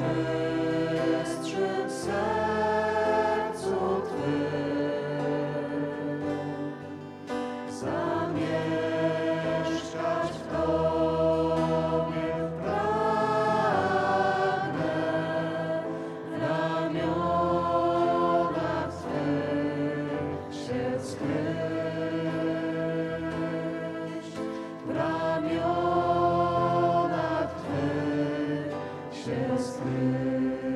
najczystszym się